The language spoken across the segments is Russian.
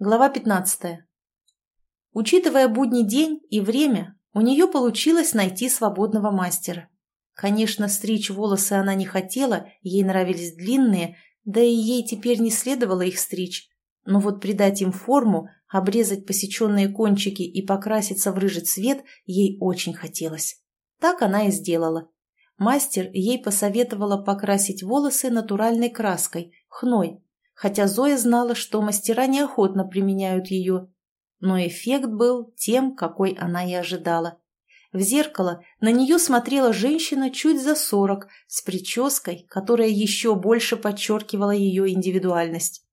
Глава 15. Учитывая будний день и время, у нее получилось найти свободного мастера. Конечно, стричь волосы она не хотела, ей нравились длинные, да и ей теперь не следовало их стричь. Но вот придать им форму, обрезать посеченные кончики и покраситься в рыжий цвет ей очень хотелось. Так она и сделала. Мастер ей посоветовала покрасить волосы натуральной краской, хной, хотя Зоя знала, что мастера неохотно применяют ее. Но эффект был тем, какой она и ожидала. В зеркало на нее смотрела женщина чуть за сорок, с прической, которая еще больше подчеркивала ее индивидуальность.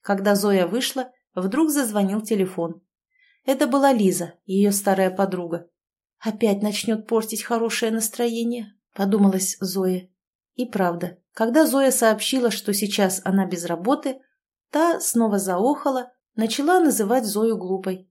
Когда Зоя вышла, вдруг зазвонил телефон. Это была Лиза, ее старая подруга. «Опять начнет портить хорошее настроение», — подумалась Зоя. И правда, когда Зоя сообщила, что сейчас она без работы, та снова заохала, начала называть Зою глупой.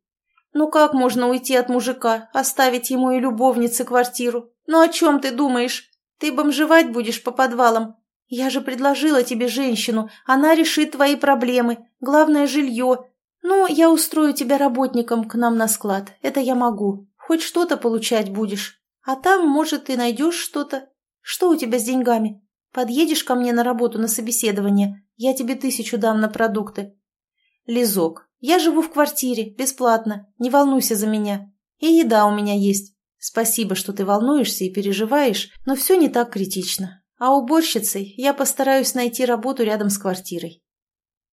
«Ну как можно уйти от мужика, оставить ему и любовнице квартиру? Ну о чем ты думаешь? Ты бомжевать будешь по подвалам? Я же предложила тебе женщину, она решит твои проблемы, главное жилье. Ну, я устрою тебя работником к нам на склад, это я могу. Хоть что-то получать будешь. А там, может, ты найдешь что-то. Что у тебя с деньгами? Подъедешь ко мне на работу на собеседование, я тебе тысячу дам на продукты. Лизок, я живу в квартире, бесплатно, не волнуйся за меня. И еда у меня есть. Спасибо, что ты волнуешься и переживаешь, но все не так критично. А уборщицей я постараюсь найти работу рядом с квартирой.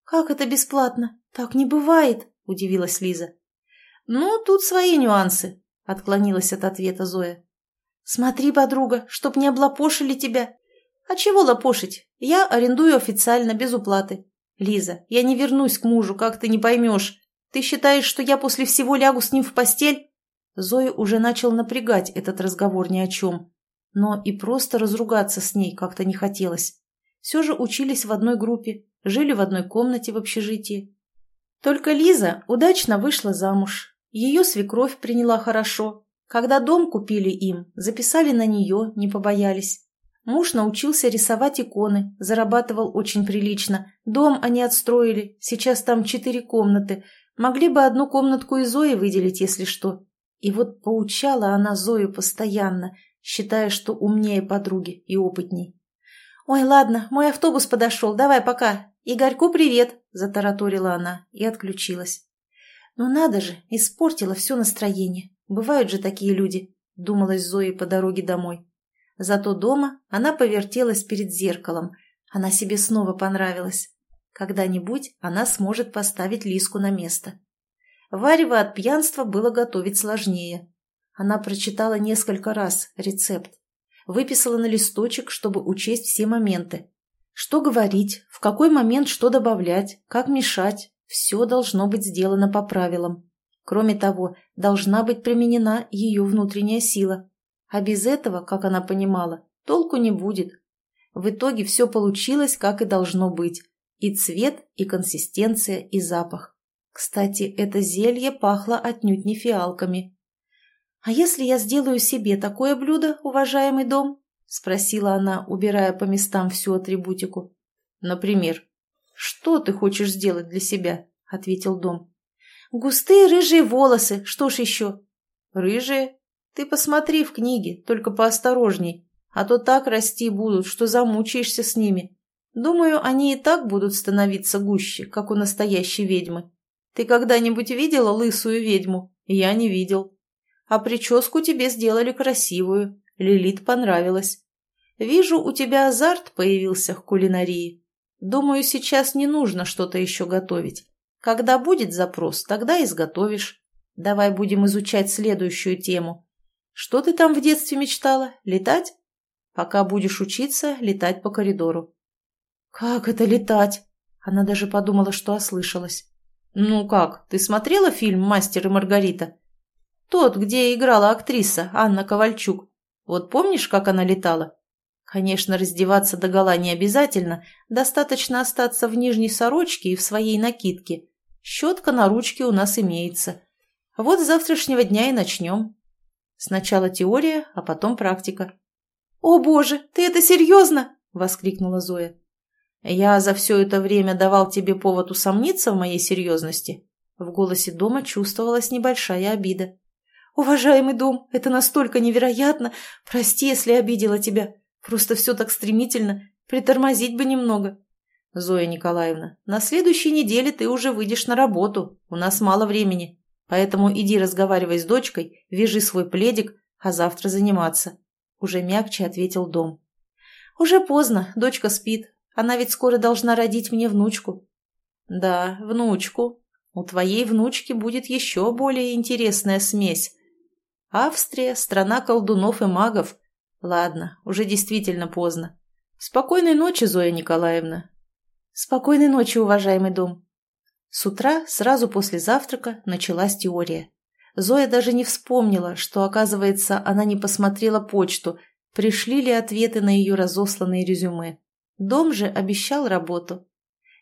«Как это бесплатно? Так не бывает», – удивилась Лиза. «Ну, тут свои нюансы», – отклонилась от ответа Зоя. «Смотри, подруга, чтоб не облапошили тебя. А чего лопошить? Я арендую официально, без уплаты. Лиза, я не вернусь к мужу, как ты не поймешь. Ты считаешь, что я после всего лягу с ним в постель? Зоя уже начал напрягать этот разговор ни о чем. Но и просто разругаться с ней как-то не хотелось. Все же учились в одной группе, жили в одной комнате в общежитии. Только Лиза удачно вышла замуж. Ее свекровь приняла хорошо. Когда дом купили им, записали на нее, не побоялись. Муж научился рисовать иконы, зарабатывал очень прилично. Дом они отстроили, сейчас там четыре комнаты. Могли бы одну комнатку и Зои выделить, если что. И вот поучала она Зою постоянно, считая, что умнее подруги и опытней. «Ой, ладно, мой автобус подошел, давай пока. Игорьку привет!» – затараторила она и отключилась. «Ну надо же, испортила все настроение. Бывают же такие люди», – думалась Зои по дороге домой. Зато дома она повертелась перед зеркалом. Она себе снова понравилась. Когда-нибудь она сможет поставить Лиску на место. Варево от пьянства было готовить сложнее. Она прочитала несколько раз рецепт. Выписала на листочек, чтобы учесть все моменты. Что говорить, в какой момент что добавлять, как мешать. Все должно быть сделано по правилам. Кроме того, должна быть применена ее внутренняя сила. А без этого, как она понимала, толку не будет. В итоге все получилось, как и должно быть. И цвет, и консистенция, и запах. Кстати, это зелье пахло отнюдь не фиалками. «А если я сделаю себе такое блюдо, уважаемый дом?» – спросила она, убирая по местам всю атрибутику. «Например?» «Что ты хочешь сделать для себя?» – ответил дом. «Густые рыжие волосы, что ж еще?» «Рыжие? Ты посмотри в книге, только поосторожней, а то так расти будут, что замучаешься с ними. Думаю, они и так будут становиться гуще, как у настоящей ведьмы. Ты когда-нибудь видела лысую ведьму? Я не видел. А прическу тебе сделали красивую. Лилит понравилась. Вижу, у тебя азарт появился к кулинарии. Думаю, сейчас не нужно что-то еще готовить. Когда будет запрос, тогда изготовишь. Давай будем изучать следующую тему. Что ты там в детстве мечтала? Летать? Пока будешь учиться, летать по коридору. Как это летать? Она даже подумала, что ослышалась. Ну как, ты смотрела фильм «Мастер и Маргарита»? Тот, где играла актриса Анна Ковальчук. Вот помнишь, как она летала? Конечно, раздеваться догола не обязательно, достаточно остаться в нижней сорочке и в своей накидке. Щетка на ручке у нас имеется. Вот с завтрашнего дня и начнем. Сначала теория, а потом практика. «О боже, ты это серьезно?» – воскликнула Зоя. «Я за все это время давал тебе повод усомниться в моей серьезности. В голосе дома чувствовалась небольшая обида. «Уважаемый дом, это настолько невероятно! Прости, если обидела тебя. Просто все так стремительно. Притормозить бы немного». «Зоя Николаевна, на следующей неделе ты уже выйдешь на работу. У нас мало времени. Поэтому иди разговаривай с дочкой, вяжи свой пледик, а завтра заниматься», — уже мягче ответил дом. «Уже поздно, дочка спит. Она ведь скоро должна родить мне внучку». «Да, внучку. У твоей внучки будет еще более интересная смесь. Австрия – страна колдунов и магов. Ладно, уже действительно поздно. Спокойной ночи, Зоя Николаевна». «Спокойной ночи, уважаемый дом». С утра, сразу после завтрака, началась теория. Зоя даже не вспомнила, что, оказывается, она не посмотрела почту, пришли ли ответы на ее разосланные резюме. Дом же обещал работу.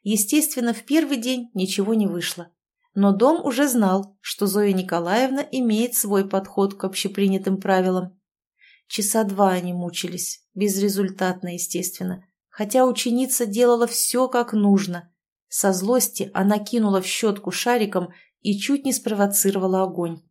Естественно, в первый день ничего не вышло. Но дом уже знал, что Зоя Николаевна имеет свой подход к общепринятым правилам. Часа два они мучились, безрезультатно, естественно, хотя ученица делала все как нужно. Со злости она кинула в щетку шариком и чуть не спровоцировала огонь.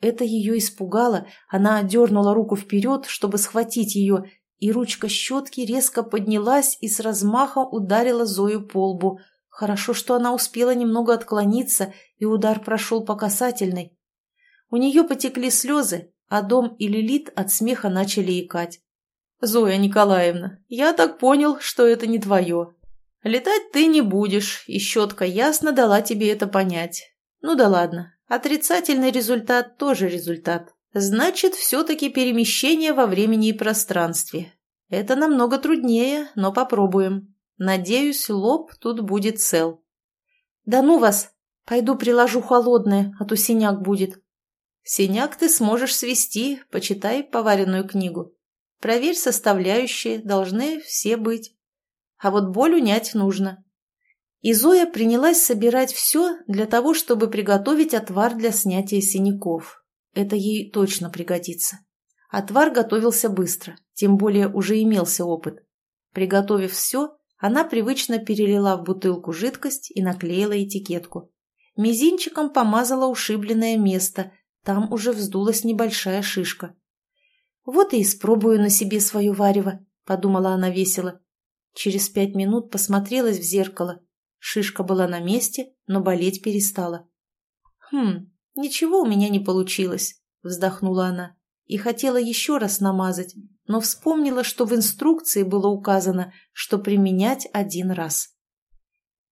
Это ее испугало, она дернула руку вперед, чтобы схватить ее, и ручка щетки резко поднялась и с размаха ударила Зою по лбу. Хорошо, что она успела немного отклониться, и удар прошел по касательной. У нее потекли слезы, а дом и Лилит от смеха начали икать. «Зоя Николаевна, я так понял, что это не твое. Летать ты не будешь, и щетка ясно дала тебе это понять. Ну да ладно, отрицательный результат тоже результат. Значит, все-таки перемещение во времени и пространстве. Это намного труднее, но попробуем. Надеюсь, лоб тут будет цел. Да ну вас! Пойду приложу холодное, а то синяк будет. Синяк ты сможешь свести, почитай поваренную книгу. Проверь составляющие, должны все быть. А вот боль унять нужно. И Зоя принялась собирать все для того, чтобы приготовить отвар для снятия синяков. Это ей точно пригодится. Отвар готовился быстро, тем более уже имелся опыт. Приготовив все, она привычно перелила в бутылку жидкость и наклеила этикетку. Мизинчиком помазала ушибленное место, там уже вздулась небольшая шишка. «Вот и испробую на себе свое варево», — подумала она весело. Через пять минут посмотрелась в зеркало. Шишка была на месте, но болеть перестала. «Хм, ничего у меня не получилось», — вздохнула она и хотела еще раз намазать, но вспомнила, что в инструкции было указано, что применять один раз.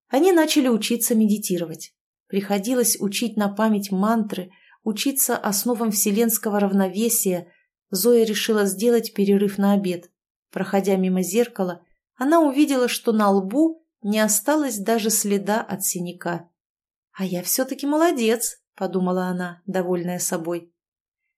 Они начали учиться медитировать. Приходилось учить на память мантры, учиться основам вселенского равновесия. Зоя решила сделать перерыв на обед. Проходя мимо зеркала, она увидела, что на лбу не осталось даже следа от синяка. «А я все-таки молодец», — подумала она, довольная собой.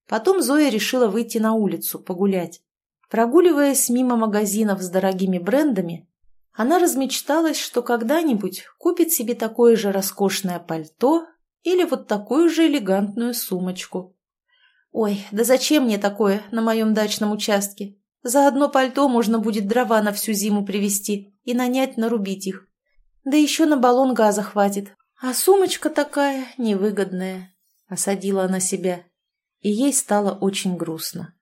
Потом Зоя решила выйти на улицу, погулять. Прогуливаясь мимо магазинов с дорогими брендами, она размечталась, что когда-нибудь купит себе такое же роскошное пальто или вот такую же элегантную сумочку. «Ой, да зачем мне такое на моем дачном участке? За одно пальто можно будет дрова на всю зиму привезти и нанять нарубить их. Да еще на баллон газа хватит. А сумочка такая невыгодная», — осадила она себя и ей стало очень грустно.